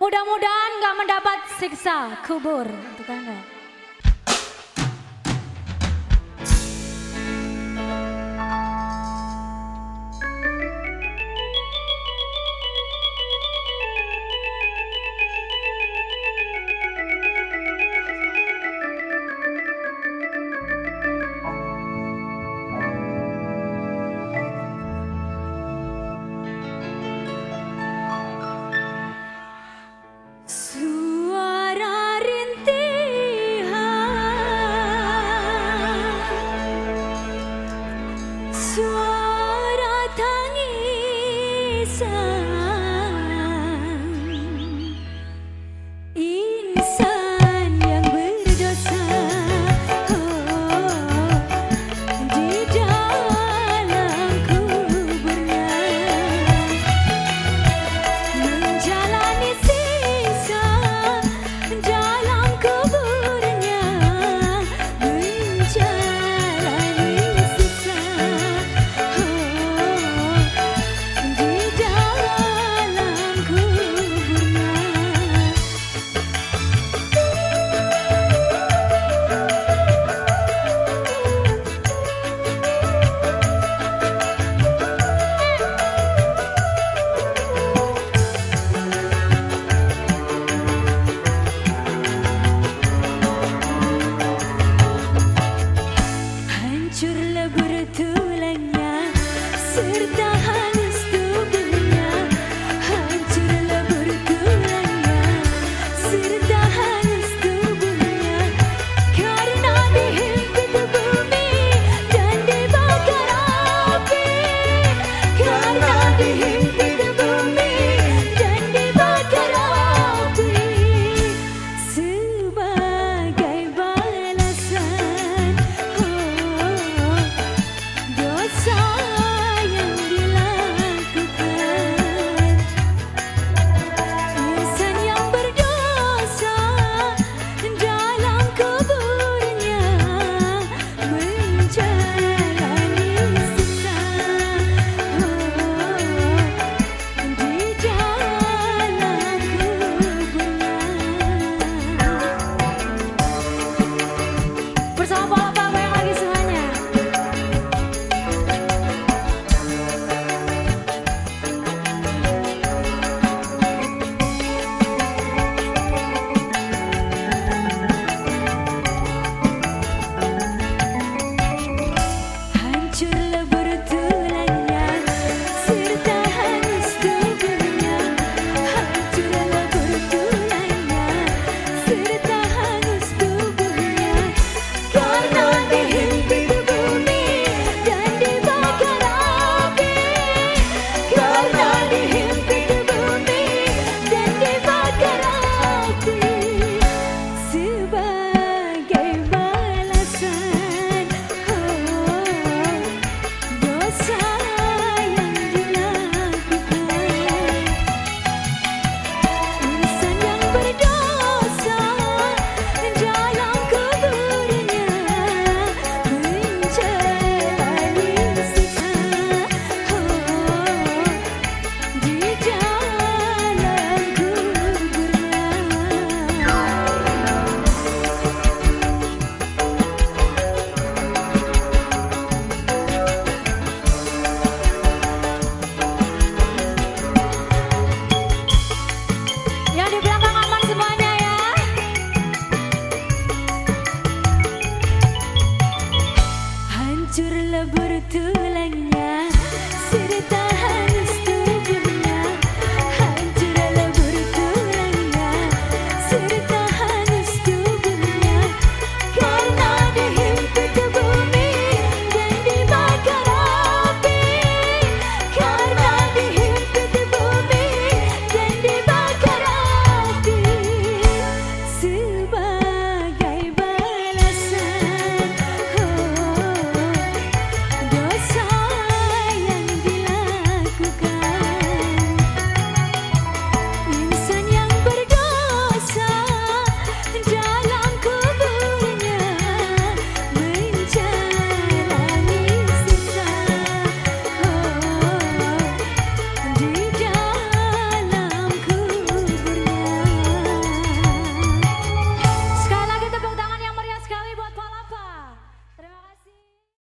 Mudah-mudahan gak mendapat siksa kubur untuk Anda. to be here.